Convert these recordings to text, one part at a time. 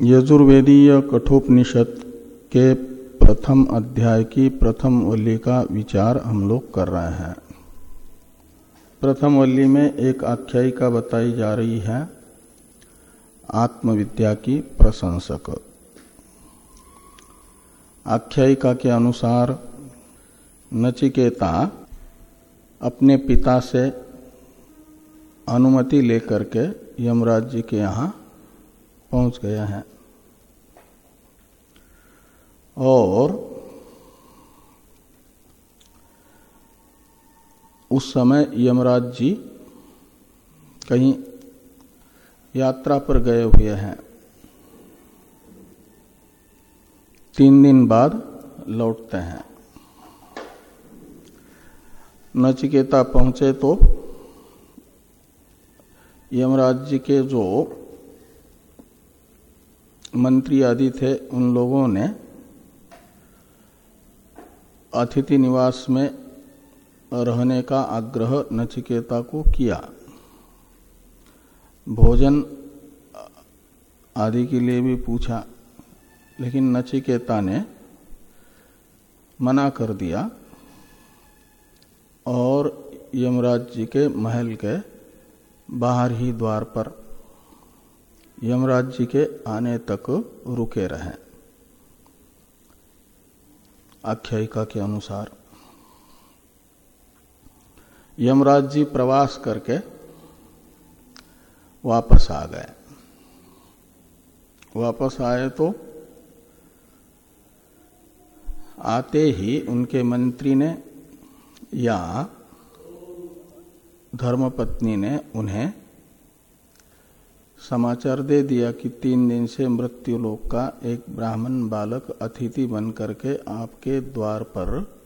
यजुर्वेदीय कठोपनिषद के प्रथम अध्याय की प्रथम वल्ली का विचार हम लोग कर रहे हैं। प्रथम वल्ली में एक आख्यायिका बताई जा रही है, आत्मविद्या की प्रशंसक। आख्यायिका के अनुसार नचिकेता अपने पिता से अनुमति लेकर के यमराज जी के यहाँ पहुँच गया है। और उस समय यमराज जी कहीं यात्रा पर गए हुए हैं। तीन दिन बाद लौटते हैं। नचिकेता पहुँचे तो यमराज जी के जो मंत्री आदि थे, उन लोगों ने अतिथि निवास में रहने का आग्रह नचिकेता को किया। भोजन आदि के लिए भी पूछा, लेकिन नचिकेता ने मना कर दिया और यमराज जी के महल के बाहर ही द्वार पर यमराज जी के आने तक रुके रहे। आख्यायिका के अनुसार यमराज जी प्रवास करके वापस आ गए। वापस आए तो आते ही उनके मंत्री ने या धर्मपत्नी ने उन्हें समाचार दे दिया कि तीन दिन से मृत्यु लोक का एक ब्राह्मण बालक अतिथि बन करके आपके द्वार पर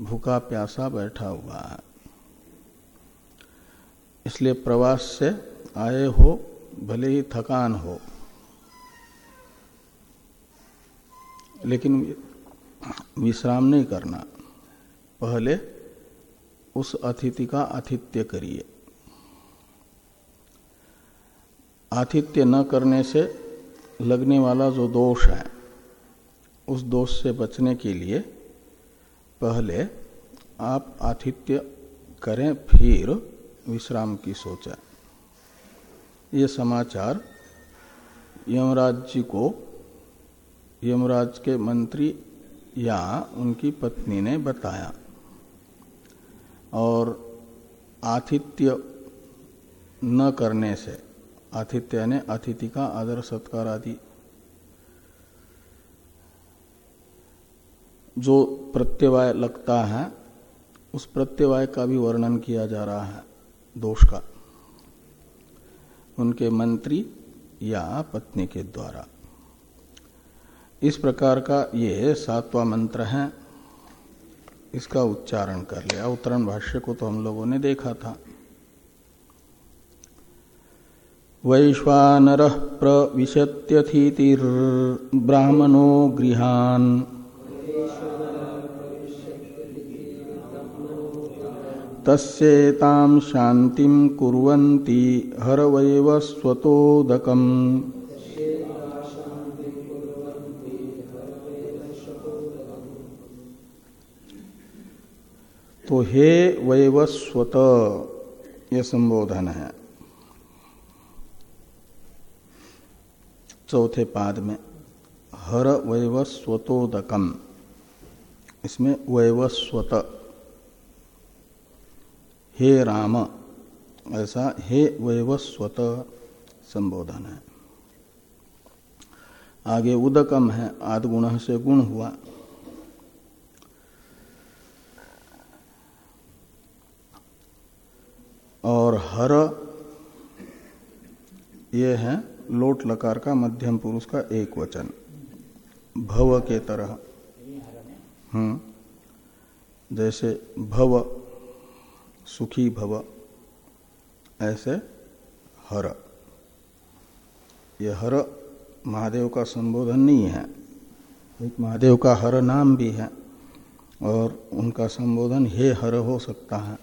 भूखा प्यासा बैठा हुआ है। इसलिए प्रवास से आए हो, भले ही थकान हो। लेकिन विश्राम नहीं करना। पहले उस अतिथि का आतिथ्य करिए। आतिथ्य न करने से लगने वाला जो दोष है, उस दोष से बचने के लिए पहले आप आतिथ्य करें, फिर विश्राम की सोचें। ये समाचार यमराज जी को, यमराज के मंत्री या उनकी पत्नी ने बताया। और आतिथ्य न करने से आतिथ्य ने अतिथि का आदर सत्कार आदि। जो प्रत्यवाय लगता है, उस प्रत्यवाय का भी वर्णन किया जा रहा है, दोष का। उनके मंत्री या पत्नी के द्वारा। इस प्रकार का ये सातवां मंत्र है। इसका उच्चारण कर लिया। उत्तरण भाष्य को तो हम लोगों ने देखा था। वैश्वानर प्रविशत्यथितिर्ब्राह्मणो गृहान्। तस्ताम शांति कुरंती हरवैव स्वतोदकम। तो हे वैवस्वत ये संबोधन है। चौथे पाद में, हर वैवस्वतोदकम इसमें वैवस्वत हे राम, ऐसा हे वैवस्वत संबोधन है। आगे उदकम है आद गुण से गुण हुआ। और हर, ये है लोट लकार का मध्यम पुरुष का एक वचन। भव के तरह। हम्म। जैसे भव, सुखी भव, ऐसे हर। यह हर महादेव का संबोधन नहीं है। एक महादेव का हर नाम भी है और उनका संबोधन हे हर हो सकता है।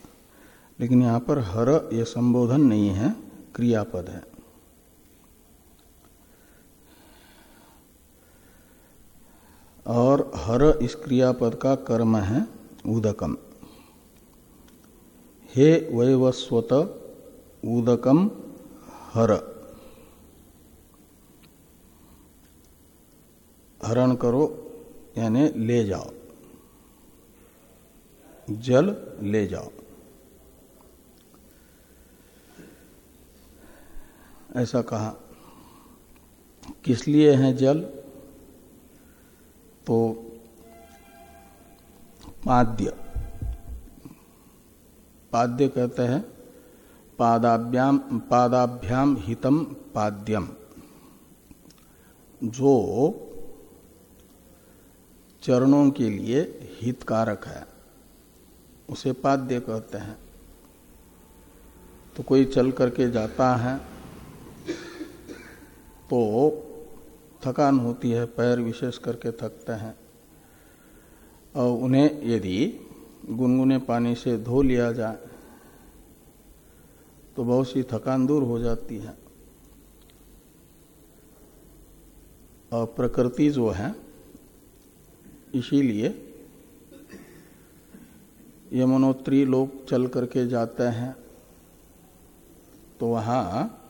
लेकिन यहाँ पर हर यह संबोधन नहीं है, क्रियापद है। और हर इस क्रियापद का कर्म है उदकम हे वैवस्वत उदकम हर। हरण करो, यानी ले जाओ। जल ले जाओ। ऐसा कहा। किस लिए है जल? तो पाद्य पाद्य कहते हैं, पादाभ्याम पादाभ्याम हितम पाद्यम, जो चरणों के लिए हितकारक है, उसे पाद्य कहते हैं। तो कोई चल करके जाता है तो थकान होती है, पैर विशेष करके थकते हैं। और उन्हें यदि गुनगुने पानी से धो लिया जाए तो बहुत सी थकान दूर हो जाती है। और प्रकृति जो है, इसीलिए यमुनोत्री लोग चल करके जाते हैं तो वहाँ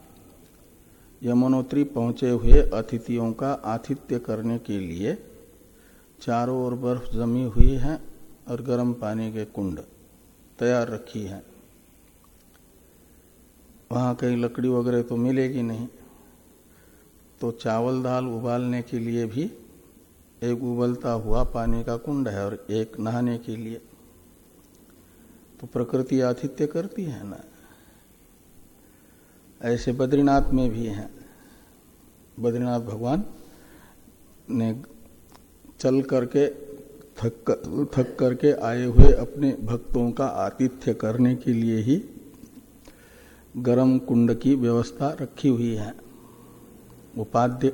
यमुनोत्री पहुँचे हुए अतिथियों का आतिथ्य करने के लिए चारों ओर बर्फ़ जमी हुई है और गर्म पानी के कुंड तैयार रखी है। वहाँ कहीं लकड़ी वगैरह तो मिलेगी नहीं। तो चावल दाल उबालने के लिए भी एक उबलता हुआ पानी का कुंड है और एक नहाने के लिए। तो प्रकृति आतिथ्य करती है ना? ऐसे बद्रीनाथ में भी हैं। बद्रीनाथ भगवान ने चल करके, थक थक करके आए हुए अपने भक्तों का आतिथ्य करने के लिए ही गर्म कुंड की व्यवस्था रखी हुई है। उपाध्य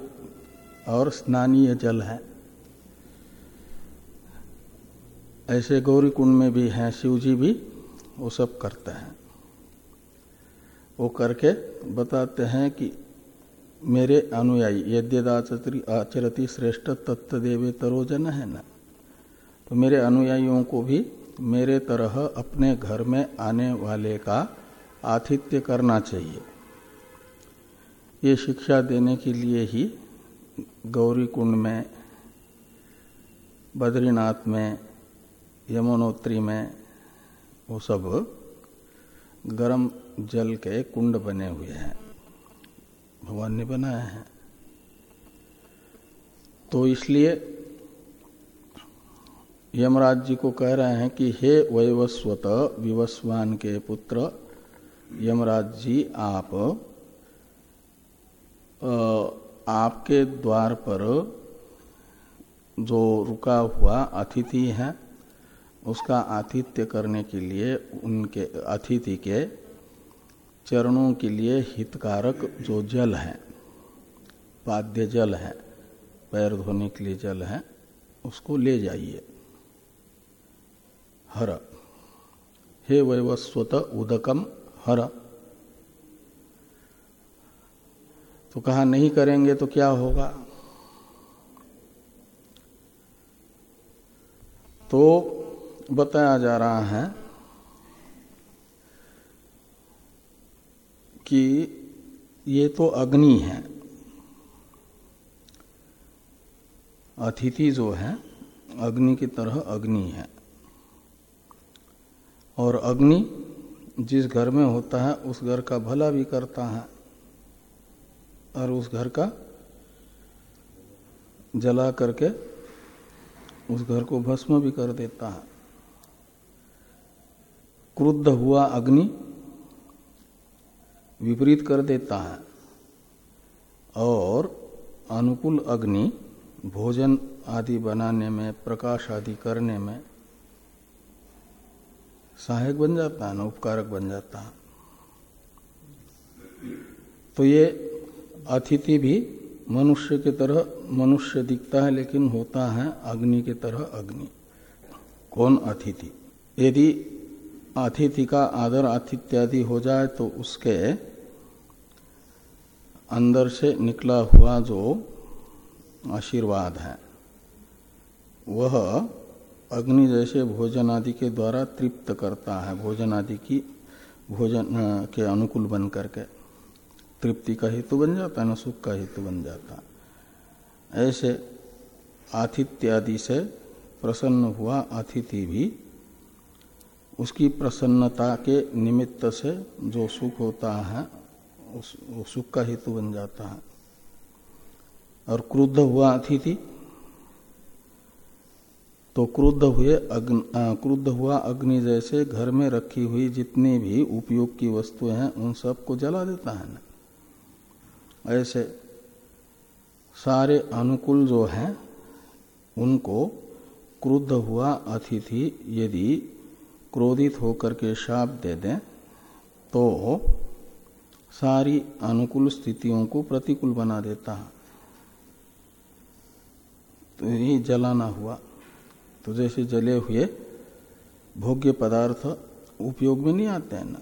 और स्नानीय जल है। ऐसे गौरी कुंड में भी हैं शिव जी भी, वो सब करते हैं। वो करके बताते हैं कि मेरे अनुयायी यद्यदाचरी आचरती श्रेष्ठ तत्व तत्वदेवे तरोजन है ना। तो मेरे अनुयायियों को भी मेरे तरह अपने घर में आने वाले का आतिथ्य करना चाहिए। ये शिक्षा देने के लिए ही गौरी कुंड में, बद्रीनाथ में, यमुनोत्री में वो सब गर्म जल के कुंड बने हुए हैं। भगवान ने बनाया है। तो इसलिए यमराज जी को कह रहे हैं कि हे वैवस्वत, विवस्वान के पुत्र, यमराज जी, आप आपके द्वार पर जो रुका हुआ अतिथि है, उसका आतिथ्य करने के लिए उनके, अतिथि के चरणों के लिए हितकारक जो जल है, पाद्य जल है, पैर धोने के लिए जल है, उसको ले जाइए। हर। हे वैवस्वत उदकम हर। तो कहा नहीं करेंगे तो क्या होगा? तो बताया जा रहा है कि ये तो अग्नि है। अतिथि जो है, अग्नि की तरह अग्नि है। और अग्नि जिस घर में होता है, उस घर का भला भी करता है। और उस घर का जला करके उस घर को भस्म भी कर देता है। क्रुद्ध हुआ अग्नि विपरीत कर देता है। और अनुकूल अग्नि भोजन आदि बनाने में, प्रकाश आदि करने में सहायक बन जाता है ना, उपकारक बन जाता है। तो ये अतिथि भी मनुष्य की तरह, मनुष्य दिखता है लेकिन होता है अग्नि की तरह अग्नि। कौन अतिथि? यदि अतिथि का आदर आतिथ्यादि हो जाए तो उसके अंदर से निकला हुआ जो आशीर्वाद है, वह अग्नि जैसे भोजन आदि के द्वारा तृप्त करता है भोजन आदि की, भोजन के अनुकूल बन करके। तृप्ति का हेतु बन जाता है, न सुख का हेतु बन जाता ऐसे आतिथ्यादि से प्रसन्न हुआ अतिथि भी, उसकी प्रसन्नता के निमित्त से जो सुख होता है उस सुख का हेतु बन जाता है। और क्रुद्ध हुआ अतिथि तो क्रुद्ध हुए अग्नि क्रुद्ध हुआ अग्नि जैसे घर में रखी हुई जितनी भी उपयोग की वस्तुएँ हैं, उन सबको जला देता है ना। ऐसे सारे अनुकूल जो हैं, उनको क्रुद्ध हुआ अतिथि यदि क्रोधित होकर के शाप दे दें तो सारी अनुकूल स्थितियों को प्रतिकूल बना देता है। तो ये जलाना हुआ। तो जैसे जले हुए भोग्य पदार्थ उपयोग में नहीं आते हैं ना।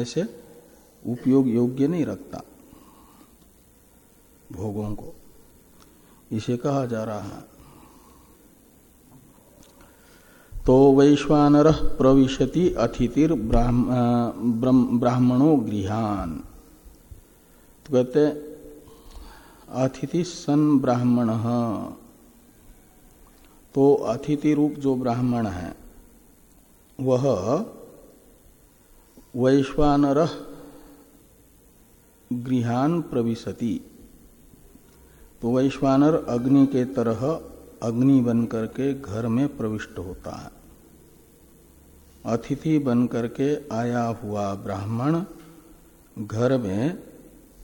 ऐसे उपयोग योग्य नहीं रखता भोगों को। इसे कहा जा रहा है तो वैश्वानर प्रविशति अतिथिर ब्राह्मणों गृहान। तो कहते अतिथि सन ब्राह्मण। तो अतिथि रूप जो ब्राह्मण है, वह वैश्वानर गृहान प्रविशति। तो वैश्वानर अग्नि के तरह अग्नि बन करके घर में प्रविष्ट होता है। अतिथि बन करके आया हुआ ब्राह्मण घर में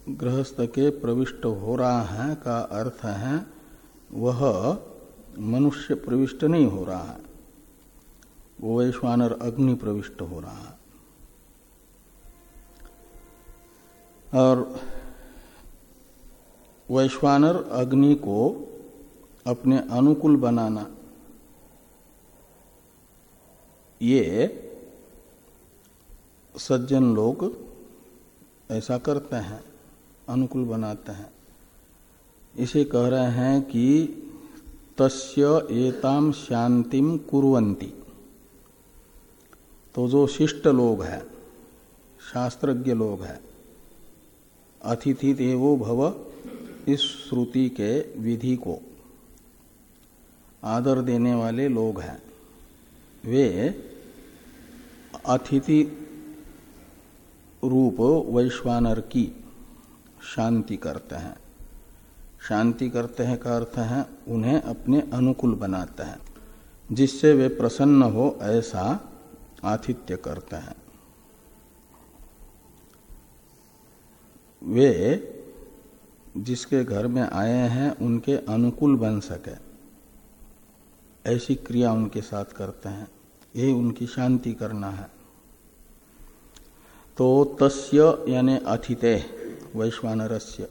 गृहस्थ के प्रविष्ट हो रहा है का अर्थ है, वह मनुष्य प्रविष्ट नहीं हो रहा है। वो वैश्वानर अग्नि प्रविष्ट हो रहा है। और वैश्वानर अग्नि को अपने अनुकूल बनाना। ये सज्जन लोग ऐसा करते हैं, अनुकूल बनाते हैं। इसे कह रहे हैं कि तस्य एताम शांतिम कुरंती तो जो शिष्ट लोग हैं, शास्त्रज्ञ लोग हैं अतिथि देवो भव इस श्रुति के विधि को। आदर देने वाले लोग हैं। वे अतिथि रूप वैश्वानर की शांति करते हैं। शांति करते हैं का अर्थ है उन्हें अपने अनुकूल बनाते हैं, जिससे वे प्रसन्न हो ऐसा आतिथ्य करते हैं। वे जिसके घर में आए हैं, उनके अनुकूल बन सके। ऐसी क्रिया उनके साथ करते हैं। ये उनकी शांति करना है। तो तस्य यानी अथिते, वैश्वानरस्य।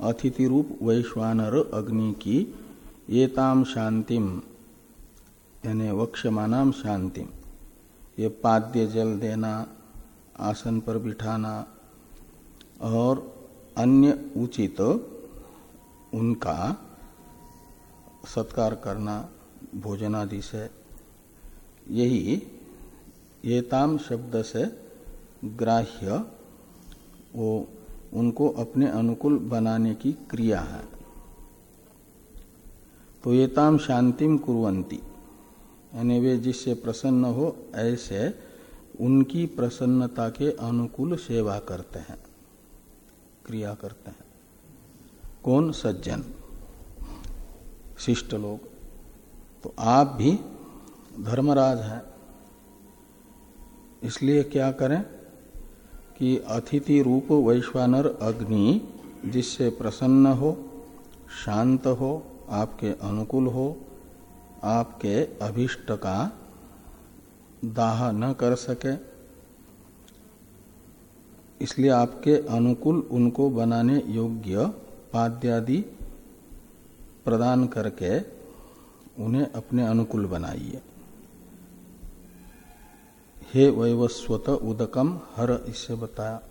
अतिथि रूप वैश्वानर अग्नि की एताम शांतिम, यानी वक्षमानाम शांतिम। ये पाद्य जल देना, आसन पर बिठाना और अन्य उचित उनका सत्कार करना भोजन आदि से यही येताम शब्द से ग्राह्य वो उनको अपने अनुकूल बनाने की क्रिया है। तो ये ताम शांतिम कुरंती यानी वे जिससे प्रसन्न हो, ऐसे उनकी प्रसन्नता के अनुकूल सेवा करते हैं, क्रिया करते हैं। कौन सज्जन? शिष्ट लोग। तो आप भी धर्मराज हैं। इसलिए क्या करें कि अतिथि रूप वैश्वानर अग्नि जिससे प्रसन्न हो, शांत हो, आपके अनुकूल हो, आपके अभिष्ट का दाह न कर सके। इसलिए आपके अनुकूल उनको बनाने योग्य पाद्यादि प्रदान करके उन्हें अपने अनुकूल बनाइए। हे वैवस्वत उदकम, हर इससे बताया।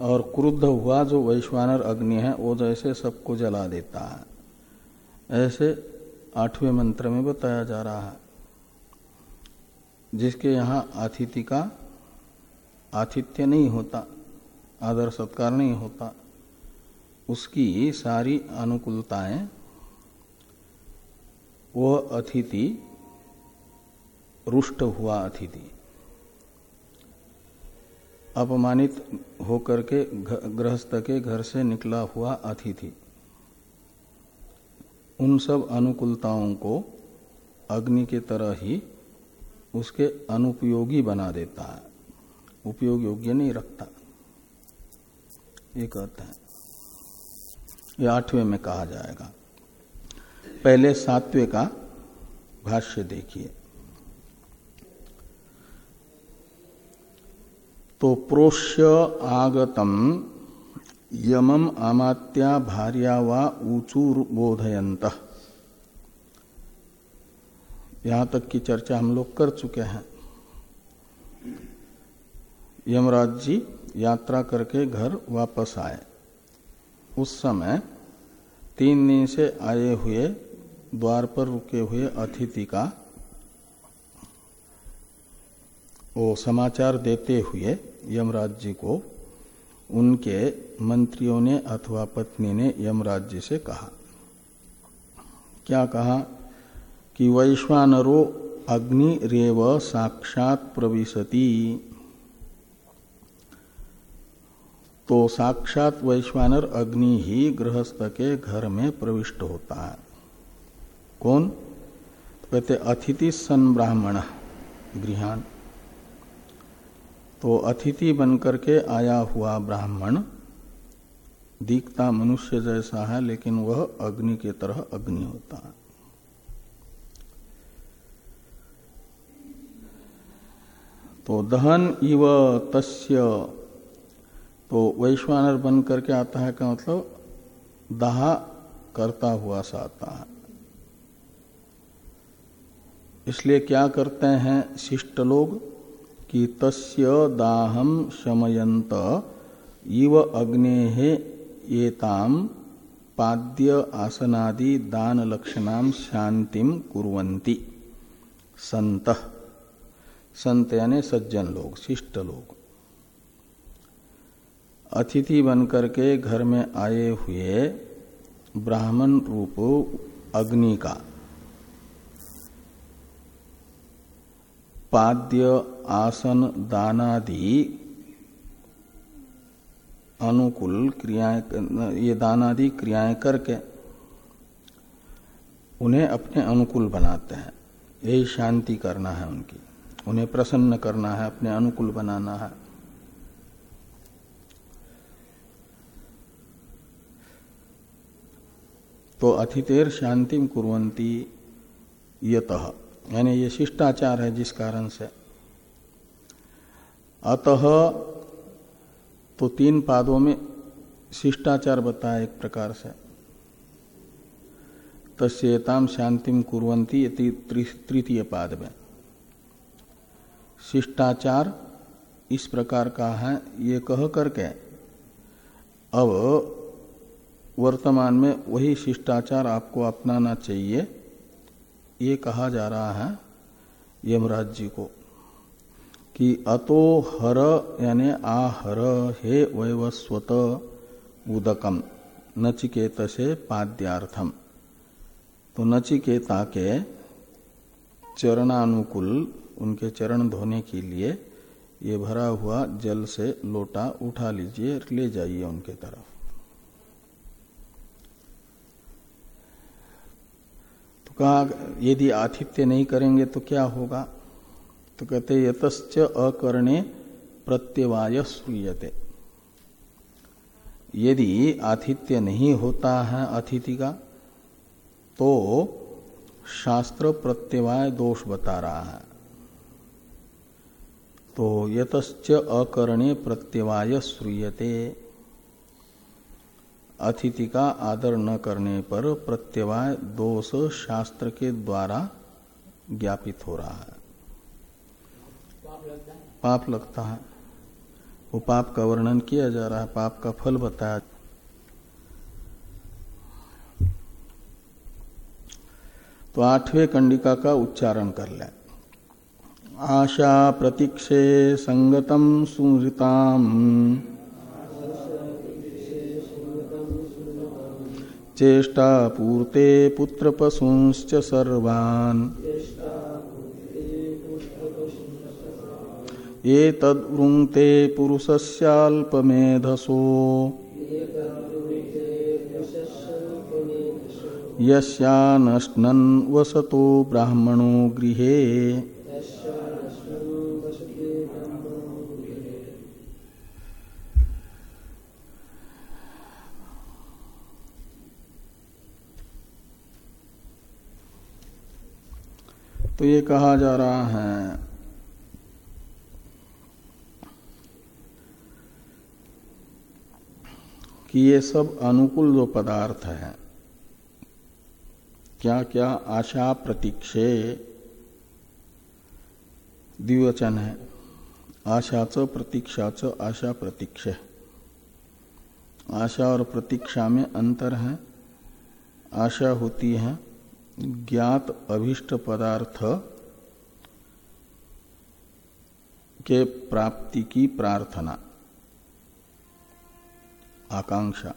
और क्रुद्ध हुआ जो वैश्वानर अग्नि है, वो जैसे सबको जला देता है। ऐसे आठवें मंत्र में बताया जा रहा है। जिसके यहाँ अतिथि का आतिथ्य नहीं होता, आदर सत्कार नहीं होता। उसकी सारी अनुकूलताएँ, वो अतिथि, रुष्ट हुआ अतिथि। अपमानित होकर के गृहस्थ के घर से निकला हुआ अतिथि। उन सब अनुकूलताओं को अग्नि के तरह ही उसके अनुपयोगी बना देता है। उपयोग योग्य नहीं रखता। ये कहते हैं। ये आठवें में कहा जाएगा। पहले सातवें का भाष्य देखिए। तो प्रोष्य आगतम, यमम आमात्या भार्या वा ऊचूर बोधयंत यहाँ तक की चर्चा हम लोग कर चुके हैं। यमराज जी यात्रा करके घर वापस आए। उस समय तीन दिन से आए हुए, द्वार पर रुके हुए अतिथि का वो समाचार देते हुए यमराज जी को उनके मंत्रियों ने अथवा पत्नी ने यमराज जी से कहा। क्या कहा कि वैश्वानरो अग्नि रेव साक्षात प्रविशति। तो साक्षात वैश्वानर अग्नि ही गृहस्थ के घर में प्रविष्ट होता है। कौन? तो कहते अतिथि सन ब्राह्मण गृहान तो अतिथि बनकर के आया हुआ ब्राह्मण, दिखता मनुष्य जैसा है, लेकिन वह अग्नि के तरह अग्नि होता है। तो दहन इव तस्य तो वैश्वानर बन करके आता है का मतलब दहा करता हुआ सा आता है। इसलिए क्या करते हैं शिष्ट लोग कि तस्य दाहम शमयंत इव अग्ने एताम पाद्य आसनादि दान लक्षणाम शांतिम कुरंती संत। संत यानी सज्जन लोग, शिष्ट लोग। अतिथि बनकर के घर में आए हुए ब्राह्मण रूप अग्नि का। पाद्य, आसन, दानादि अनुकूल क्रियाएँ ये दानादि क्रियाएँ करके उन्हें अपने अनुकूल बनाते हैं। यही शांति करना है उनकी। उन्हें प्रसन्न करना है, अपने अनुकूल बनाना है। तो अतिथेर शांतिम कुरंती यत। यानी ये शिष्टाचार है जिस कारण से। अतः तो तीन पादों में शिष्टाचार बताया एक प्रकार से। तस्ताम शांतिम कुरंती तृतीय पाद में। शिष्टाचार इस प्रकार का है, ये कह करके, अब वर्तमान में वही शिष्टाचार आपको अपनाना चाहिए। ये कहा जा रहा है यमराज जी को कि अतो हर यानी आहर हे वैवस्वत उदकम नचिकेत से पाद्यार्थम। तो नचिकेता के चरणानुकूल, उनके चरण धोने के लिए ये भरा हुआ जल से लोटा उठा लीजिए, ले जाइए उनके तरफ़। कहा, यदि आतिथ्य नहीं करेंगे तो क्या होगा? तो कहते, यतश्च अकरणे प्रत्यवाय श्रूयते। यदि आतिथ्य नहीं होता है अतिथि का तो शास्त्र प्रत्यवाय दोष बता रहा है। तो यतश्च अकरणे प्रत्यवाय श्रूयते। अतिथि का आदर न करने पर प्रत्यवाय दोष शास्त्र के द्वारा ज्ञापित हो रहा है। पाप लगता है। वो पाप का वर्णन किया जा रहा है, पाप का फल बताया। तो आठवें कंडिका का उच्चारण कर लें। आशा प्रतीक्षे संगतम सुहृताम चेष्टा पूर्ते पुत्र पशुश्च सर्वान्। ये तद्वृंक्ते पुरुषस्याल्पमेधसो। यस्यानश्नन् वसतो ब्राह्मणो गृहे। तो ये कहा जा रहा है, कि ये सब अनुकूल जो पदार्थ है क्या क्या आशा प्रतीक्षे द्विवचन है। आशाच प्रतीक्षाच आशा प्रतीक्ष। आशा और प्रतीक्षा में अंतर है, आशा होती है ज्ञात अभिष्ट पदार्थ के प्राप्ति की प्रार्थना। आकांक्षा।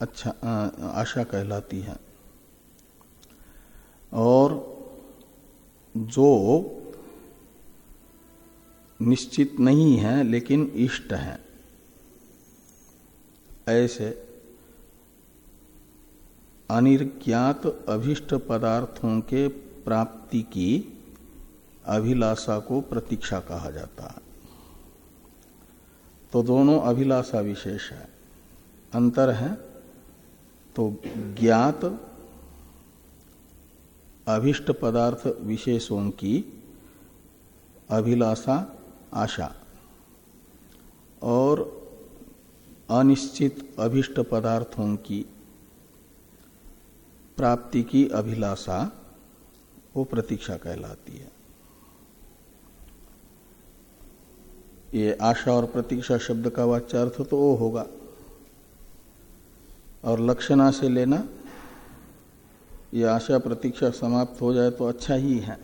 अच्छा आशा कहलाती है। और जो निश्चित नहीं है, लेकिन इष्ट है। ऐसे अनिर्ज्ञात अभिष्ट पदार्थों के प्राप्ति की अभिलाषा को प्रतीक्षा कहा जाता है। तो दोनों अभिलाषा विशेष है। अंतर है तो ज्ञात अभिष्ट पदार्थ विशेषों की अभिलाषा आशा और अनिश्चित अभिष्ट पदार्थों की प्राप्ति की अभिलाषा वो प्रतीक्षा कहलाती है। ये आशा और प्रतीक्षा शब्द का वाच्यार्थ तो वो होगा। और लक्षणा से लेना, ये आशा प्रतीक्षा समाप्त हो जाए तो अच्छा ही है।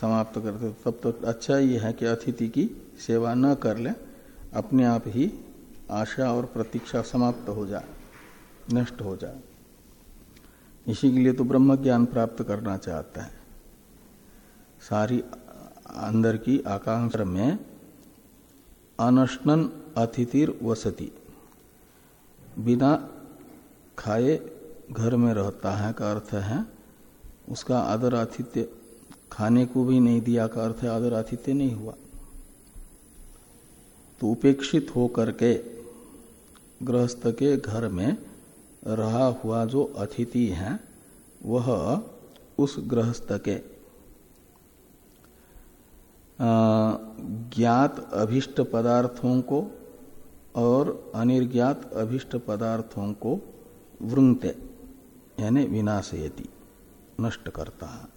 समाप्त करते तब तो अच्छा ही है कि अतिथि की सेवा न कर ले, अपने आप ही आशा और प्रतीक्षा समाप्त हो जाए, नष्ट हो जाए। इसी के लिए तो ब्रह्म ज्ञान प्राप्त करना चाहता है। सारी अंदर की आकांक्षा में अनशनन अतिथिर वसती। बिना खाए घर में रहता है का अर्थ है, उसका आदर आतिथ्य खाने को भी नहीं दिया का अर्थ है, आदर आतिथ्य नहीं हुआ। तो उपेक्षित होकर के गृहस्थ के घर में रहा हुआ जो अतिथि है, वह उस गृहस्थ के। ज्ञात अभिष्ट पदार्थों को और अनिर्ज्ञात अभिष्ट पदार्थों को वृंगते यानी विनाशयति, नष्ट करता है।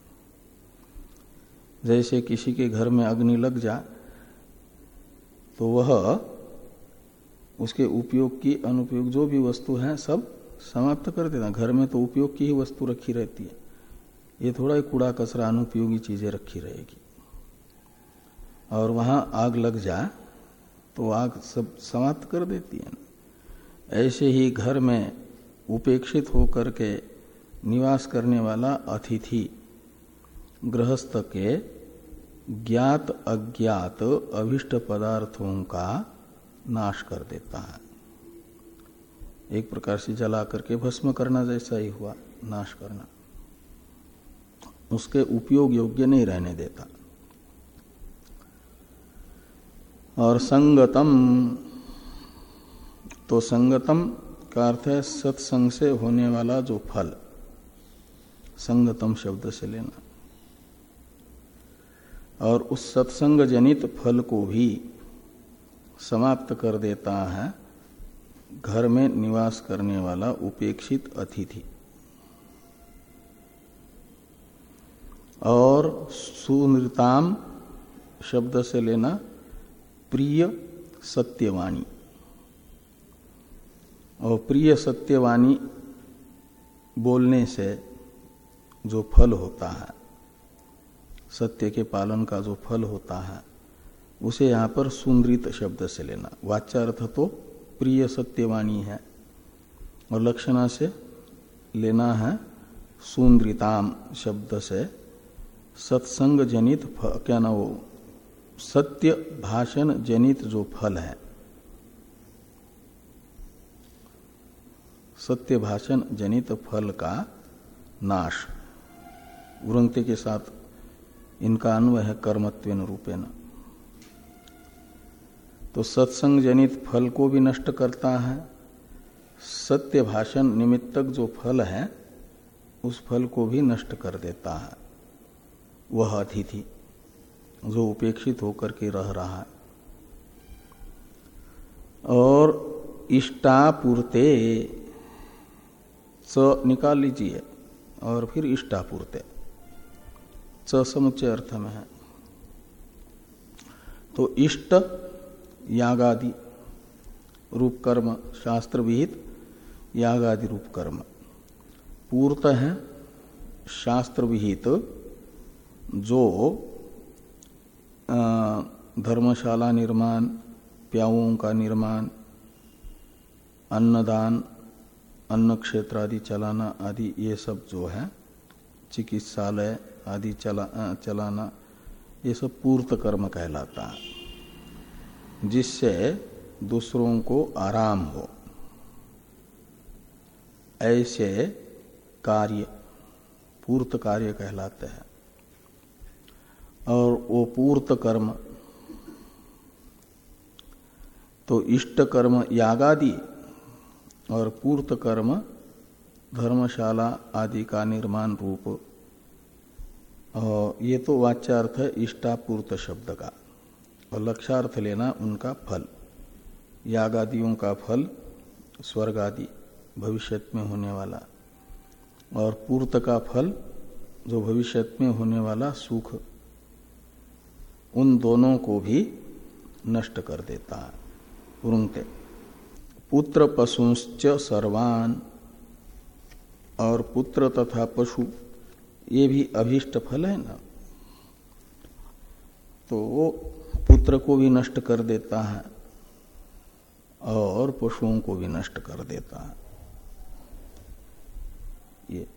जैसे किसी के घर में अग्नि लग जाए तो वह उसके उपयोग की अनुपयोग जो भी वस्तु है, सब समाप्त कर देना। घर में तो उपयोग की ही वस्तु रखी रहती है। ये थोड़ा ही कूड़ा कचरा, अनुपयोगी चीज़ें रखी रहेगी। और वहाँ आग लग जाए तो आग सब समाप्त कर देती है। ऐसे ही घर में उपेक्षित होकर के निवास करने वाला अतिथि गृहस्थ के ज्ञात अज्ञात अभिष्ट पदार्थों का नाश कर देता है। एक प्रकार से जला करके भस्म करना जैसा ही हुआ, नाश करना। उसके उपयोग योग्य नहीं रहने देता। और संगतम तो संगतम का अर्थ है सत्संग से होने वाला जो फल। संगतम शब्द से लेना। और उस सत्संग जनित फल को भी समाप्त कर देता है। घर में निवास करने वाला उपेक्षित अतिथि। और सुनृताम शब्द से लेना प्रिय सत्यवाणी। और प्रिय सत्यवाणी बोलने से जो फल होता है, सत्य के पालन का जो फल होता है, उसे यहाँ पर सुंदरित शब्द से लेना। वाच्यार्थ तो प्रिय सत्यवाणी है और लक्षणा से लेना है सुंद्रिताम शब्द से सत्संग जनित क्या ना वो, सत्य भाषण जनित जो फल है। सत्य भाषण जनित फल का नाश। वृंगते के साथ इनका अन्वय है कर्मत्वेन रूपेण। तो सत्संग जनित फल को भी नष्ट करता है। सत्य भाषण निमित्तक जो फल है, उस फल को भी नष्ट कर देता है। वह अतिथि जो उपेक्षित होकर के रह रहा है। और इष्टापूर्ते स निकाल लीजिए और फिर इष्टापूर्ते। च समुच्चय अर्थ में है। तो इष्ट यागादि रूप कर्म शास्त्र विहित यागादि रूप कर्म पूर्त है शास्त्र विहित जो धर्मशाला निर्माण प्याओं का निर्माण, अन्नदान अन्न क्षेत्र आदि चलाना आदि, ये सब जो है, चिकित्सालय आदि चला चलाना, ये सब पूर्त कर्म कहलाता है। जिससे दूसरों को आराम हो। ऐसे कार्य, पूर्त कार्य कहलाते हैं। और वो पूर्त कर्म तो इष्ट कर्म यागादि और पूर्त कर्म धर्मशाला आदि का निर्माण रूप। ये तो वाच्यार्थ है इष्टापूर्त शब्द का। लक्षार्थ लेना उनका फल। यागादियों का फल स्वर्ग आदि भविष्य में होने वाला। और पूर्त का फल जो भविष्य में होने वाला सुख, उन दोनों को भी नष्ट कर देता है। उरुंगते पुत्र पशुश्च सर्वान और पुत्र तथा पशु, ये भी अभिष्ट फल है ना? तो पुत्र को भी नष्ट कर देता है और पशुओं को भी नष्ट कर देता है। ये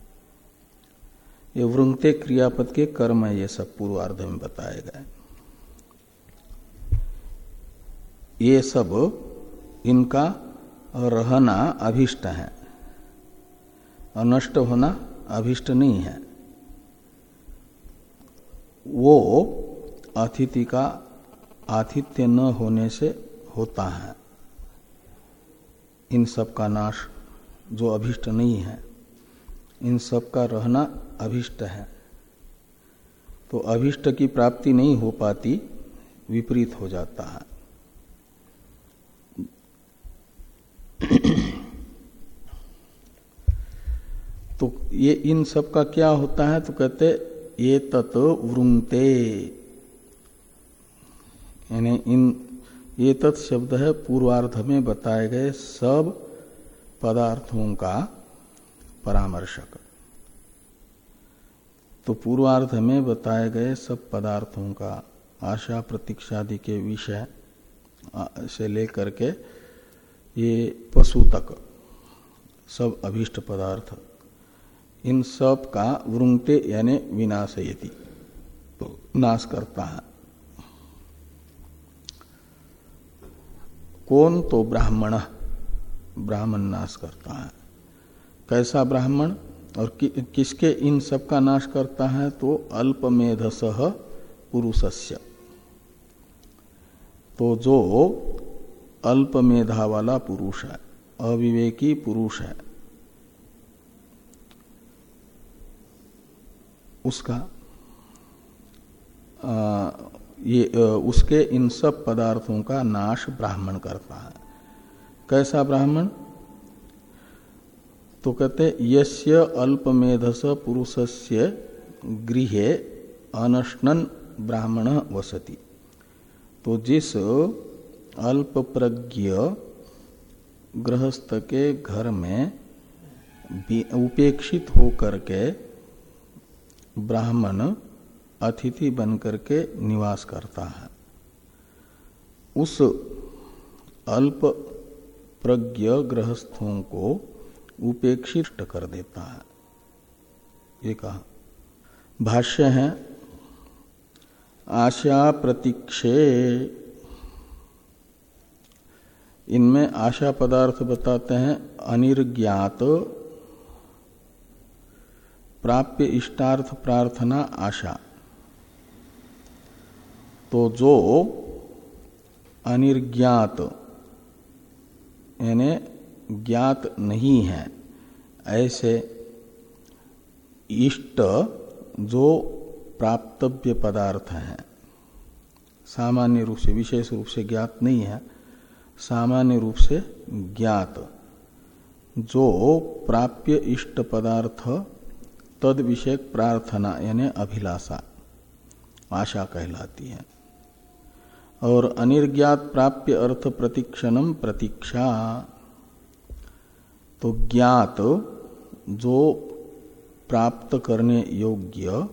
ये वृंगते क्रियापद के कर्म है, ये सब पूर्वार्ध में बताए गए। ये सब इनका रहना अभिष्ट है। और नष्ट होना अभिष्ट नहीं है। वो अतिथि का आतिथ्य न होने से होता है। इन सब का नाश जो अभिष्ट नहीं है, इन सब का रहना अभिष्ट है। तो अभिष्ट की प्राप्ति नहीं हो पाती, विपरीत हो जाता है। तो ये इन सब का क्या होता है? तो कहते, ये तत् वृंगते। यानी इन, ये तत् शब्द है, पूर्वार्ध में बताए गए सब पदार्थों का परामर्शक। तो पूर्वार्ध में बताए गए सब पदार्थों का आशा प्रतीक्षादि के विषय से लेकर के ये पशु तक, सब अभिष्ट पदार्थ, इन सब का वृंगते यानी विनाशयति तो नाश करता है। कौन तो ब्राह्मण? ब्राह्मण नाश करता है। कैसा ब्राह्मण? और कि, किसके इन सब का नाश करता है? तो अल्पमेधस पुरुषस्य। तो जो अल्प मेधा वाला पुरुष है अविवेकी पुरुष है उसका आ, ये उसके इन सब पदार्थों का नाश ब्राह्मण करता है। कैसा ब्राह्मण? तो कहते, यस्य अल्पमेधस पुरुषस्य गृहे अनशनन ब्राह्मण वसति। तो जिस अल्प प्रज्ञ गृहस्थ के घर में उपेक्षित होकर के ब्राह्मण अतिथि बनकर के निवास करता है। उस अल्प प्रज्ञ गृहस्थों को उपेक्षित कर देता है। ये कहा, भाष्य है, आशा प्रतीक्षे। इनमें आशा पदार्थ बताते हैं, अनिर्ज्ञात, प्राप्य इष्टार्थ प्रार्थना आशा। तो जो अनिर्ज्ञात, यानी ज्ञात नहीं है, ऐसे इष्ट जो प्राप्तव्य पदार्थ है, सामान्य रूप से, विशेष रूप से ज्ञात नहीं है, सामान्य रूप से ज्ञात, जो प्राप्य इष्ट पदार्थ तद विषय प्रार्थना, यानी अभिलाषा, आशा कहलाती है। और अनिर्ज्ञात प्राप्य अर्थ प्रतिक्षणम प्रतीक्षा। तो ज्ञात, जो प्राप्त करने योग्य,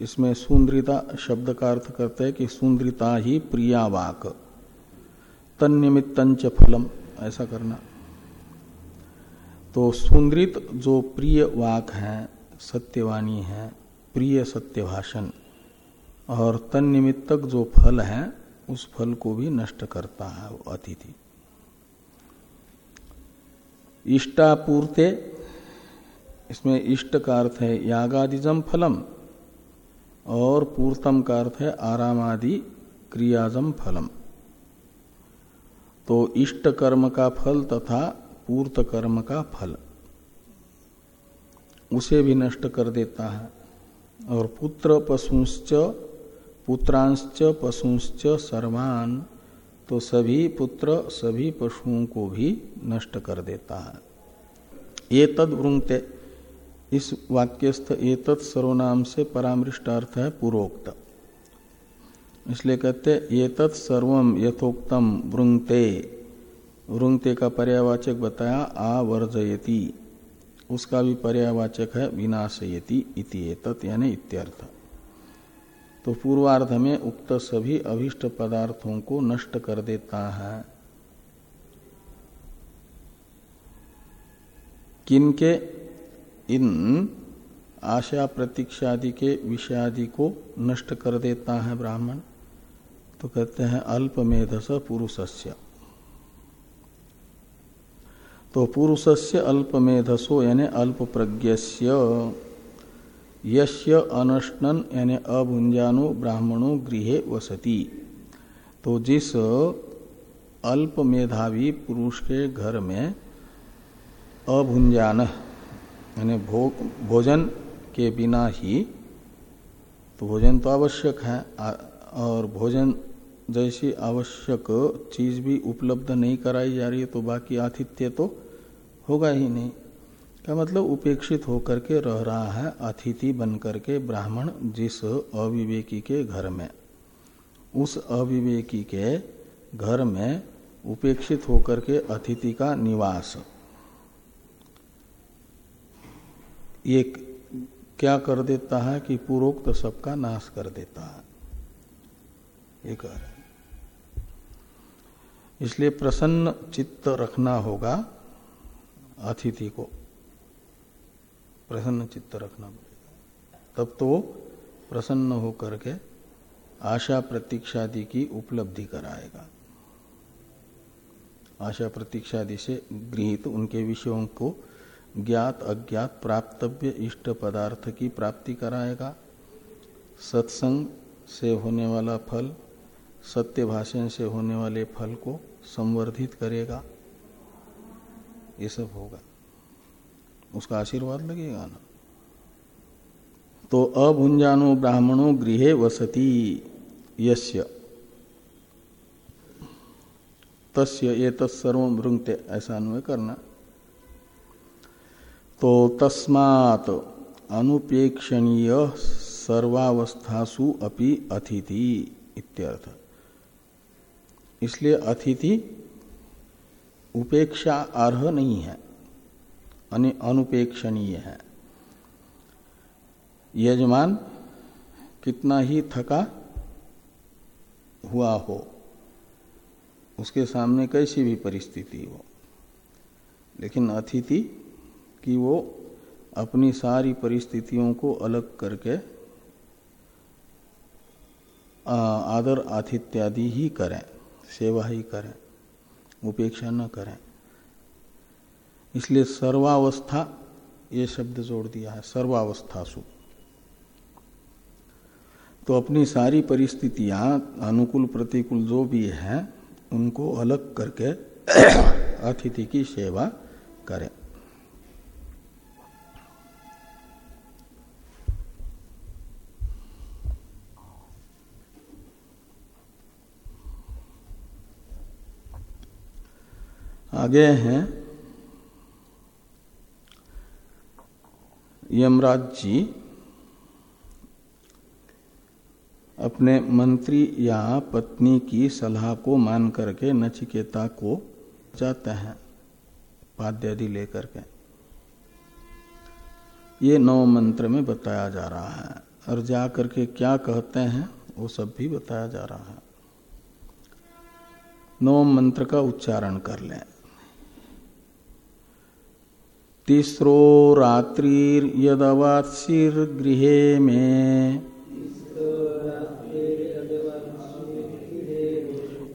इसमें सुंदरिता शब्द का अर्थ करते हैं कि सुंदरिता ही प्रियावाक, तन्निमित्तंच फलम, ऐसा करना। तो सुंदरित जो प्रिय वाक है, सत्यवाणी है, प्रिय सत्य भाषण तन तन्निमित्तक जो फल है, उस फल को भी नष्ट करता है वो अतिथि। इष्टापूर्ते, इसमें इष्ट का अर्थ है यागादिजम फलम, और पूर्तम का अर्थ है आरामादि क्रियाजम फलम। तो इष्ट कर्म का फल तथा पूर्त कर्म का फल, उसे भी नष्ट कर देता है। और पुत्र पशुश्च पुत्रांश्च, पशुश्च सर्वान तो सभी पुत्र, सभी पशुओं को भी नष्ट कर देता है। ये तद वृंगते इस वाक्यस्थ एतत् सर्वनाम से परामृष्ट अर्थ है पूर्वोक्त। इसलिए कहते एतत् सर्वम यथोक्तम वृंगते वृंगते का पर्यावाचक बताया, आवर्जयति। उसका भी पर्यावाचक है, विनाशयति इति यानी इत्यर्थ। तो पूर्वार्ध में उक्त सभी अभिष्ट पदार्थों को नष्ट कर देता है। किनके? इन आशा प्रतीक्षादि के विषयादि को नष्ट कर देता है ब्राह्मण। तो कहते हैं अल्पमेधस पुरुषस्य। तो पुरुषस्य अल्पमेधसो यानी अल्प प्रज्ञस्य। यश्य अनष्टन यानी अभुंजानो ब्राह्मणों गृह वसती। तो जिस अल्प मेधावी पुरुष के घर में अभुंजान यानी भो, भोजन के बिना ही तो भोजन तो आवश्यक है और भोजन जैसी आवश्यक चीज़ भी उपलब्ध नहीं कराई जा रही है तो बाकी आतिथ्य तो होगा ही नहीं। का मतलब उपेक्षित होकर के रह रहा है अतिथि बन करके ब्राह्मण जिस अविवेकी के घर में। उस अविवेकी के घर में उपेक्षित होकर के अतिथि का निवास। ये क्या कर देता है कि पूर्वोक्त तो सबका नाश कर देता है? ये कह रहे इसलिए प्रसन्न चित्त रखना होगा अतिथि को। प्रसन्न चित्त रखना। पड़ेगा तब तो प्रसन्न होकर के आशा प्रतीक्षादि की उपलब्धि कराएगा। आशा प्रतीक्षादि से गृहित उनके विषयों को ज्ञात अज्ञात प्राप्तव्य इष्ट पदार्थ की प्राप्ति कराएगा। सत्संग से होने वाला फल, सत्य भाषण से होने वाले फल को संवर्धित करेगा। ये सब होगा। उसका आशीर्वाद लगेगा ना। तो अभुंजानो ब्राह्मणों गृह वसती, यस्य। तस्य ये तत्सर्व वृंगते ऐसा अन्वय करना। तो तस्मात अनुपेक्षणीय सर्वावस्थासु अपि अतिथि इत्यर्थ। इसलिए अतिथि उपेक्षा अर्ह नहीं है। अनुपेक्षणीय है। यजमान, कितना ही थका हुआ हो, उसके सामने कैसी भी परिस्थिति हो। लेकिन अतिथि की वो अपनी सारी परिस्थितियों को अलग करके आदर आतिथ्यादि ही करें, सेवा ही करें, उपेक्षा न करें। इसलिए सर्वावस्था, ये शब्द जोड़ दिया है सर्वावस्था सु तो अपनी सारी परिस्थितियाँ, अनुकूल, प्रतिकूल जो भी है, उनको अलग करके अतिथि की सेवा करें। आगे हैं यमराज जी, अपने मंत्री या पत्नी की सलाह को मान करके नचिकेता को जाते हैं, पाद्यादि लेकर के। ये नौ मंत्र में बताया जा रहा है, और जा करके क्या कहते हैं, वो सब भी बताया जा रहा है। नौ मंत्र का उच्चारण कर लें। तीसरो रात्रिर्यदवात्सिर गृह में।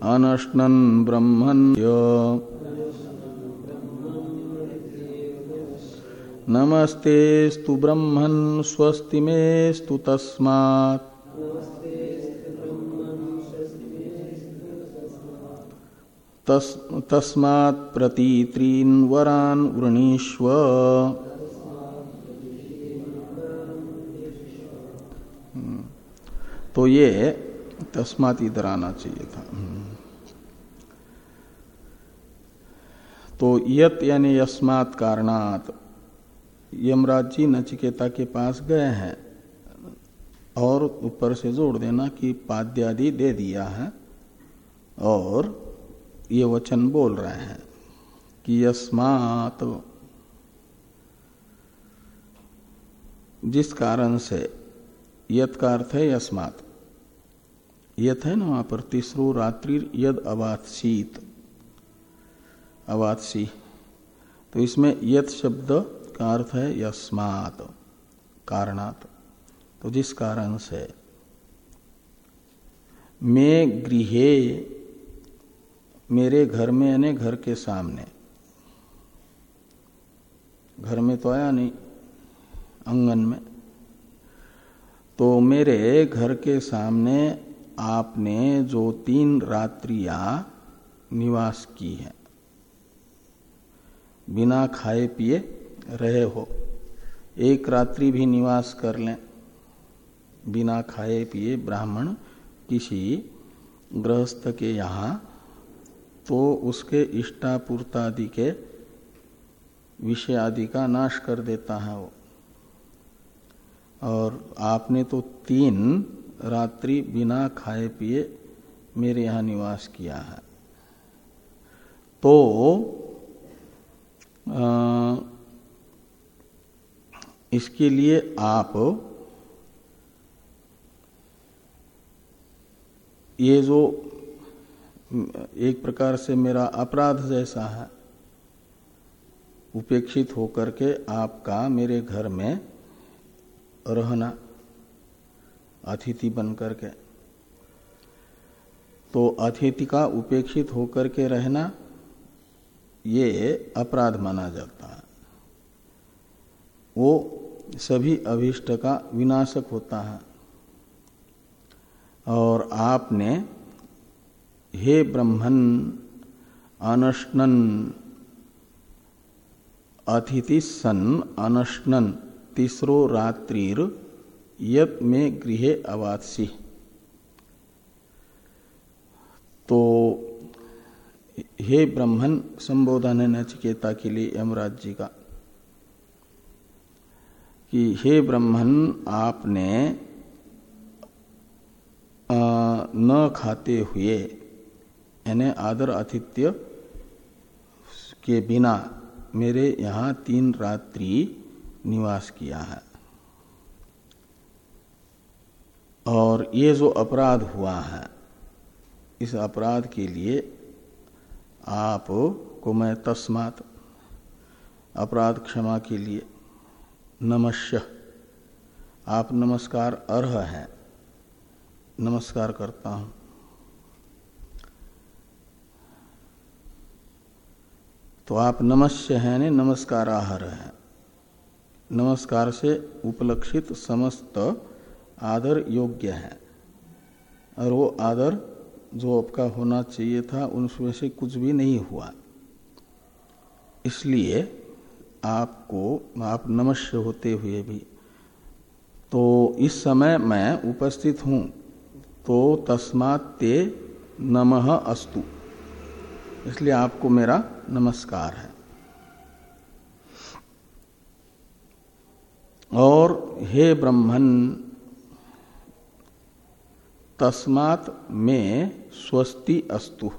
अनश्नन ब्रह्मण नमस्ते स्तु ब्रह्मन् स्वस्ति मे स्तु तस्मात्। तस, तस्मात् वरान वृणीष्व हम्म। तो ये तस्मात इधर आना चाहिए था हम्म। तो यत यानी यस्मात कारणात यमराज जी नचिकेता के पास गए हैं और ऊपर से जोड़ देना कि पाद्यादि दे दिया है और ये वचन बोल रहे हैं कि यस्मात जिस कारण से, यत का अर्थ है यस्मात। यथ है ना वहाँ पर तीसरो रात्रि यद अवात्सीत। अवात्सी। तो इसमें यत शब्द का अर्थ है यस्मात, कारणात। तो जिस कारण से, मैं गृहे मेरे घर में यानी घर के सामने। घर में तो आया नहीं अंगन में। तो मेरे घर के सामने आपने जो तीन रात्रियाँ निवास की है, बिना खाए पिए रहे हो, एक रात्रि भी निवास कर लें, बिना खाए पिए ब्राह्मण किसी गृहस्थ के यहाँ तो उसके इष्टापूर्तादि के विषय आदि का नाश कर देता है वो। और आपने तो तीन रात्रि बिना खाए पिए मेरे यहाँ निवास किया है। तो आ, इसके लिए आप ये जो एक प्रकार से मेरा अपराध जैसा है। उपेक्षित होकर के आपका मेरे घर में रहना, अतिथि बन करके तो अतिथि का उपेक्षित होकर के रहना, ये अपराध माना जाता है। वो सभी अभिष्ट का विनाशक होता है। और आपने हे ब्रह्मन, अनशनन अतिथि सन अनशनन, तीसरो रात्रिर, यत में गृह अवासी तो हे ब्रह्मन, संबोधन है नचिकेता के लिए यमराज जी का, कि हे ब्रह्मन, आपने न खाते हुए यानी आदर आतिथ्य के बिना मेरे यहाँ तीन रात्रि निवास किया है। और ये जो अपराध हुआ है, इस अपराध के लिए आप को मैं तस्मात अपराध क्षमा के लिए नमस्य। आप नमस्कार अर्ह हैं। नमस्कार करता हूँ। तो आप नमस्य हैं ने नमस्कार आहर है। नमस्कार से उपलक्षित समस्त आदर योग्य है। और वो आदर जो आपका होना चाहिए था, उनमें से कुछ भी नहीं हुआ। इसलिए आपको, आप नमस्य होते हुए भी। तो इस समय मैं उपस्थित हूँ। तो तस्मात् नमः अस्तु। इसलिए आपको मेरा नमस्कार है। और हे ब्रह्मन, तस्मात में स्वस्ति अस्तु,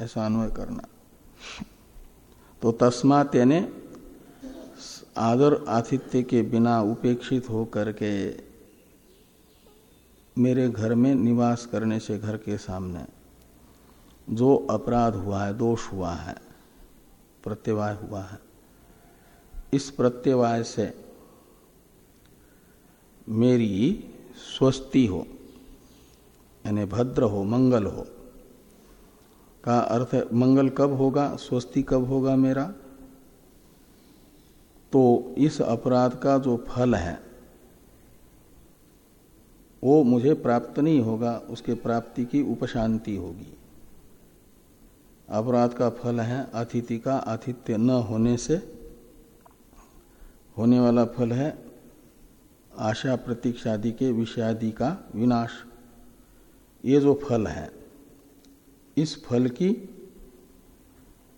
ऐसा अन्वय करना। तो तस्मात यानी आदर आतिथ्य के बिना उपेक्षित हो करके मेरे घर में निवास करने से घर के सामने जो अपराध हुआ है, दोष हुआ है, प्रत्यवाय हुआ है। इस प्रत्यवाय से मेरी स्वस्ति हो, यानी भद्र हो, मंगल हो, का अर्थ मंगल कब होगा, स्वस्ति कब होगा मेरा? तो इस अपराध का जो फल है, वो मुझे प्राप्त नहीं होगा, उसके प्राप्ति की उपशांति होगी। अपराध का फल है, अतिथि का आतिथ्य न होने से, होने वाला फल है आशा प्रतीक्षादि के विषयादि का विनाश। ये जो फल है, इस फल की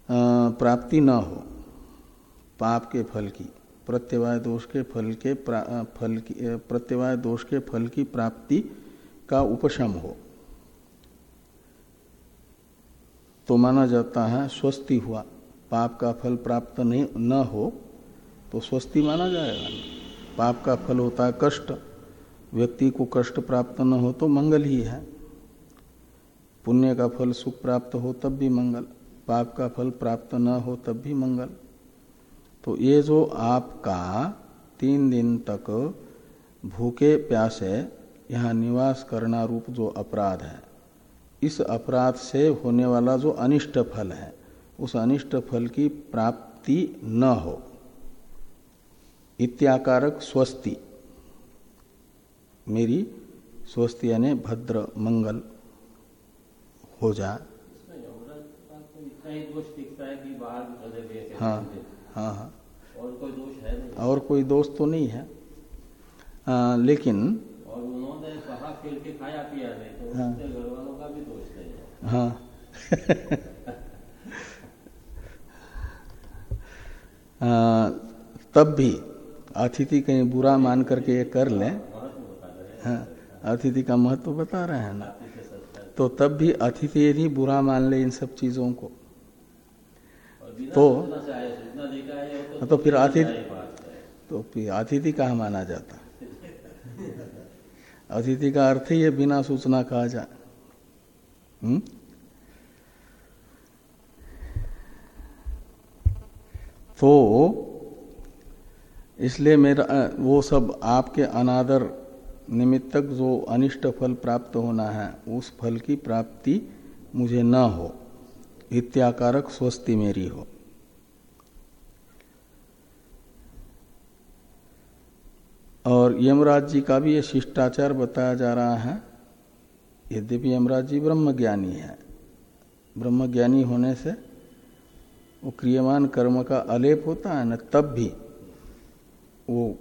प्राप्ति न हो, पाप के फल की, प्रत्यवाय दोष के फल के फल की प्रत्यवाय दोष के फल की प्राप्ति का उपशम हो तो माना जाता है स्वस्ति हुआ। पाप का फल प्राप्त नहीं, न हो तो स्वस्ति माना जाएगा। पाप का फल होता है कष्ट। व्यक्ति को कष्ट प्राप्त न हो तो मंगल ही है। पुण्य का फल सुख प्राप्त हो तब भी मंगल। पाप का फल प्राप्त न हो तब भी मंगल। तो ये जो आपका तीन दिन तक भूखे प्यासे यहाँ निवास करना रूप जो अपराध है। इस अपराध से होने वाला जो अनिष्ट फल है उस अनिष्ट फल की प्राप्ति न हो। इत्याकारक स्वस्ति। मेरी स्वस्ति यानी भद्र मंगल हो जाए हाँ हाँ हाँ। और कोई दोष और कोई दोष तो नहीं है। आ, लेकिन और उन्होंने कहा खेल के खाया पिया नहीं तो हाँ, घर वालों का भी दोष नहीं है। हाँ तब भी अतिथि कहीं बुरा मान करके ये कर ले। हाँ अतिथि का महत्व बता रहे हैं ना। तो तब भी अतिथि यदि बुरा मान ले इन सब चीज़ों को। तो तो फिर अतिथि तो फिर अतिथि कहा माना जाता? अतिथि का अर्थ ही है बिना सूचना कहा जाए। हम्म? तो इसलिए मेरा वो सब आपके अनादर निमित्तक जो अनिष्ट फल प्राप्त होना है, उस फल की प्राप्ति मुझे न हो। इत्याकारक स्वस्ति मेरी हो। और यमराज जी का भी ये शिष्टाचार बताया जा रहा है। यद्यपि यमराज जी ब्रह्मज्ञानी है। ब्रह्मज्ञानी होने से वो क्रियमान कर्म का अलेप होता है न, तब भी वो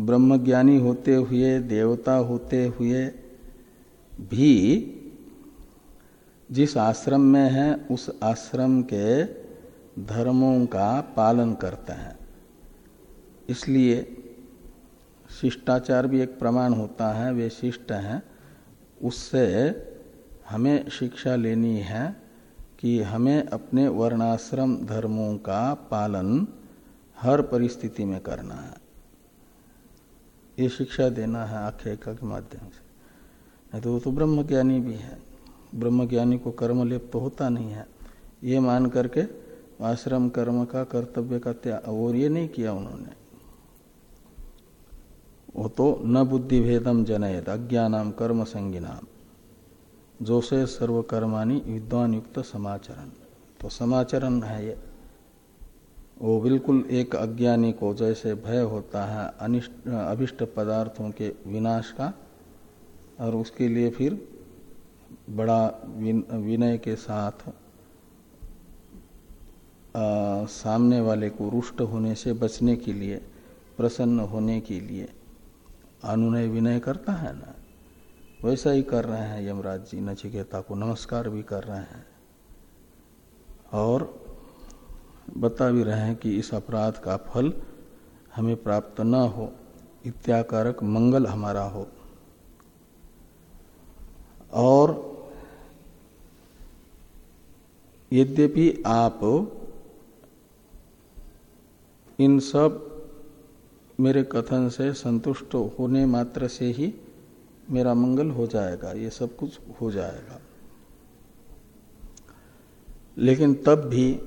ब्रह्मज्ञानी होते हुए, देवता होते हुए भी जिस आश्रम में है, उस आश्रम के धर्मों का पालन करते हैं। इसलिए शिष्टाचार भी एक प्रमाण होता है, वे शिष्ट हैं। उससे हमें शिक्षा लेनी है कि हमें अपने वर्णाश्रम धर्मों का पालन हर परिस्थिति में करना है। ये शिक्षा देना है आख्यायिका के माध्यम से। नहीं तो वो तो ब्रह्म ज्ञानी भी है। ब्रह्म ज्ञानी को कर्म लेप तो होता नहीं है। ये मान करके आश्रम कर्म का, कर्तव्य का त्याग और ये नहीं किया उन्होंने। वो तो न बुद्धि भेदम जनयत अज्ञानाम कर्म संज्ञानाम जो से सर्वकर्माणी विद्वान युक्त समाचरण तो समाचरण है ये। वो बिल्कुल एक अज्ञानी को जैसे भय होता है अनिष्ट अभिष्ट पदार्थों के विनाश का और उसके लिए फिर बड़ा विनय के साथ आ, सामने वाले को रुष्ट होने से बचने के लिए प्रसन्न होने के लिए अनुनय विनय करता है ना? वैसा ही कर रहे हैं यमराज जी, नचिकेता को नमस्कार भी कर रहे हैं। और बता भी रहे हैं कि इस अपराध का फल हमें प्राप्त न हो, इत्याकारक मंगल हमारा हो। और यद्यपि आप इन सब मेरे कथन से संतुष्ट होने मात्र से ही मेरा मंगल हो जाएगा, ये सब कुछ हो जाएगा। लेकिन तब भी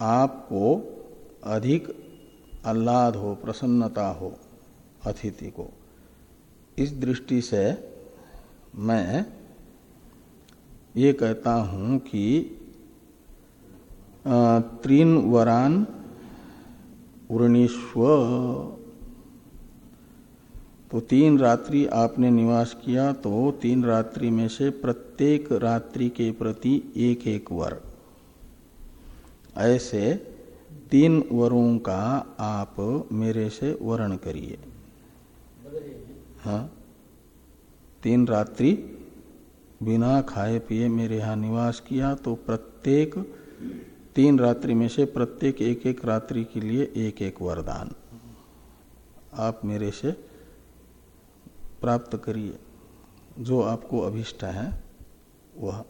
आपको अधिक आह्लाद हो, प्रसन्नता हो अतिथि को। इस दृष्टि से मैं ये कहता हूँ कि तीन वरान उर्णीश्व तो तीन रात्रि आपने निवास किया तो तीन रात्रि में से प्रत्येक रात्रि के प्रति एक एक वर। ऐसे तीन वरों का आप मेरे से वर्ण करिए। हाँ? तीन रात्रि बिना खाए पिए मेरे यहाँ निवास किया तो प्रत्येक तीन रात्रि में से प्रत्येक एक एक रात्रि के लिए एक एक वरदान। आप मेरे से प्राप्त करिए। जो आपको अभिष्ट है, वह।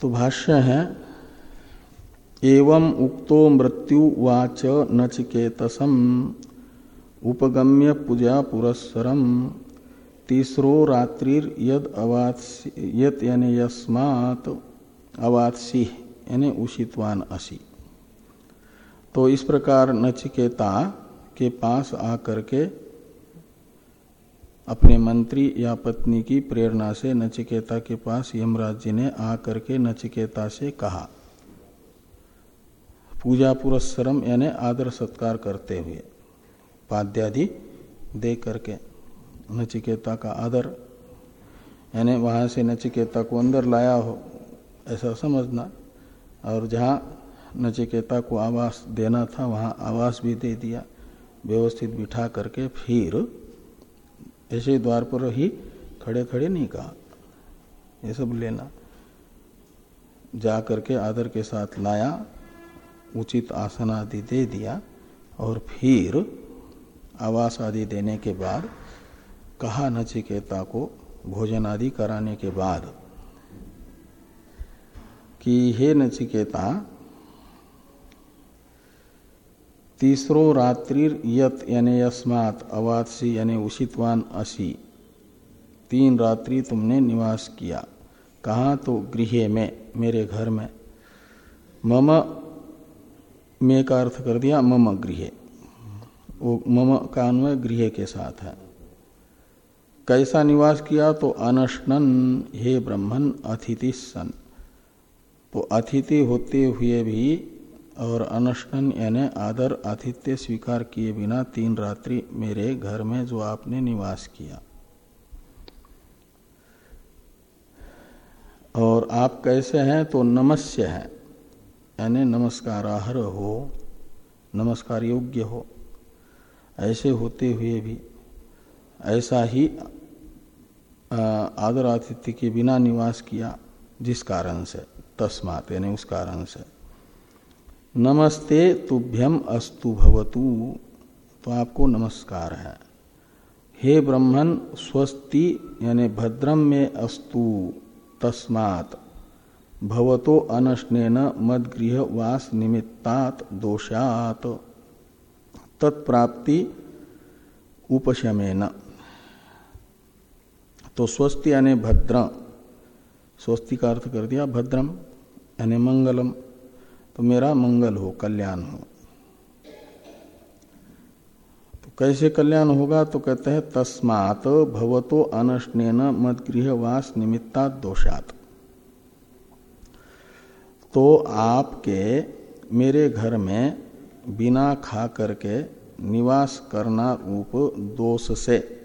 तो भाष्य है, एवं उक्तो मृत्यु वाच नचिकेतसम, उपगम्य पूजा पुरस्सरम तीसरो रात्रिर यद अवात्सी यत यानी यस्मात अवात्सी यानी उषितवान असी। तो इस प्रकार नचिकेता के पास आकर के अपने मंत्री या पत्नी की प्रेरणा से नचिकेता के पास यमराज जी ने आकर के नचिकेता से कहा, पूजा पुरस्सरम यानी आदर सत्कार करते हुए, पाद्यादि दे करके नचिकेता का आदर। यानी वहाँ से नचिकेता को अंदर लाया हो, ऐसा समझना। और जहाँ नचिकेता को आवास देना था, वहाँ आवास भी दे दिया, व्यवस्थित बिठा करके फिर ऐसे द्वार पर ही खड़े खड़े नहीं कहा। ये सब लेना। जा करके आदर के साथ लाया, उचित आसन आदि दे दिया, और फिर आवास आदि देने के बाद कहा नचिकेता को भोजन आदि कराने के बाद कि हे नचिकेता तीसरो रात्रिर यत यानी यस्मात अवादसी यानी उषितवान असी। तीन रात्रि तुमने निवास किया। कहा तो गृह में, मेरे घर में। मम, में का अर्थ कर दिया, मम गृह। वो मम का अन्वय गृह के साथ है। कैसा निवास किया तो अनशनन हे ब्रह्मन, अतिथि सन। तो अतिथि होते हुए भी और अनशनन यानी आदर आतिथ्य स्वीकार किए बिना तीन रात्रि मेरे घर में जो आपने निवास किया। और आप कैसे हैं तो नमस्य हैं। यानी नमस्काराहर हो, नमस्कार योग्य हो। ऐसे होते हुए भी, ऐसा ही आदर आतिथ्य के बिना निवास किया जिस कारण से, तस्मात, यानी उस कारण से। नमस्ते तुभ्यम अस्तु भवतु तो आपको नमस्कार है। हे ब्रह्मन, स्वस्ति, यानी भद्रम में अस्तु, तस्मात, भवतो अनशनेन मदगृह वास निमित्तात दोषात, तत्प्राप्ति उपशमेन। तो स्वस्ति यानी भद्र। स्वस्ति का अर्थ कर दिया भद्रम यानी मंगलम। तो मेरा मंगल हो, कल्याण हो। तो कैसे कल्याण होगा? तो कहते हैं, तस्मात भवतो अनशनेन मदगृह वास निमित्ता दोषात। तो आपके मेरे घर में बिना खा करके निवास करना रूप दोष से।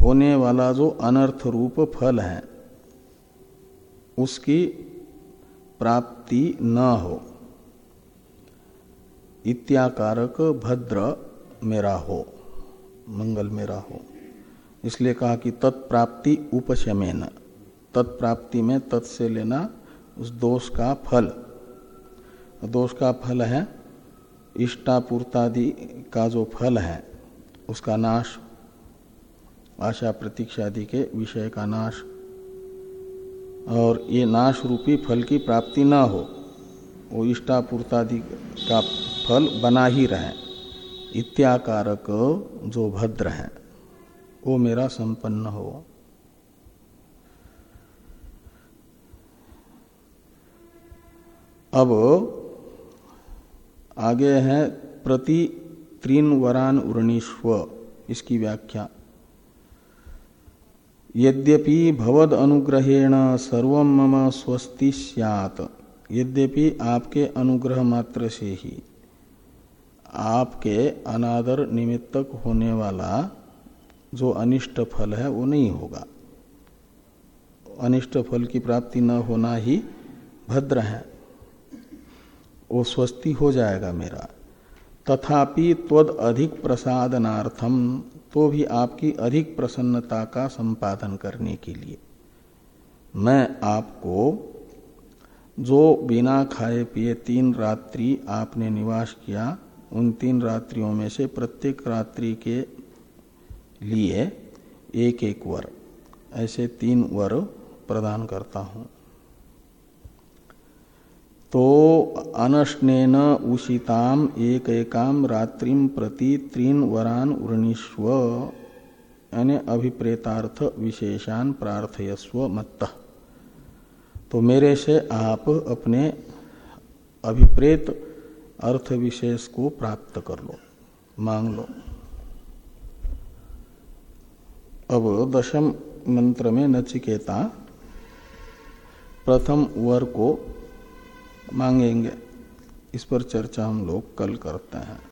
होने वाला जो अनर्थ रूप फल है, उसकी प्राप्ति न हो। इत्याकारक भद्र मेरा हो, मंगल मेरा हो। इसलिए कहा कि तत्प्राप्ति उपशमेन, तत्प्राप्ति में तत्से लेना उस दोष का फल। दोष का फल है, इष्टापूर्तादि का जो फल है, उसका नाश आशा प्रतीक्षादि के विषय का नाश। और ये नाश रूपी फल की प्राप्ति न हो, वो इष्टापूर्तादि का फल बना ही रहे। इत्याकारक जो भद्र है, वो मेरा संपन्न हो। अब आगे है प्रति त्रीन वरान उर्णीश्व इसकी व्याख्या। यद्यपि भवद अनुग्रहेण सर्व मम स्वस्ति सैत यद्यपि आपके अनुग्रह मात्र से ही। आपके अनादर निमित्तक होने वाला जो अनिष्ट फल है, वो नहीं होगा। अनिष्ट फल की प्राप्ति न होना ही भद्र है। वो स्वस्ति हो जाएगा मेरा। तथापि त्वद अधिक प्रसादनार्थम तो भी आपकी अधिक प्रसन्नता का संपादन करने के लिए। मैं आपको जो बिना खाए पिए तीन रात्रि आपने निवास किया, उन तीन रात्रियों में से प्रत्येक रात्रि के लिए एक एक वर, ऐसे तीन वर प्रदान करता हूँ। तो अनशनेन उषिताम एक एकाम रात्रिम प्रति तीन वरान उर्णिस्व यानी अभिप्रेतार्थ विशेषान प्रार्थयस्व मत्त। तो मेरे से आप अपने अभिप्रेत अर्थ विशेष को प्राप्त कर लो। मांग लो। अब दशम मंत्र में नचिकेता, प्रथम वर को मांगेंगे। इस पर चर्चा हम लोग कल करते हैं।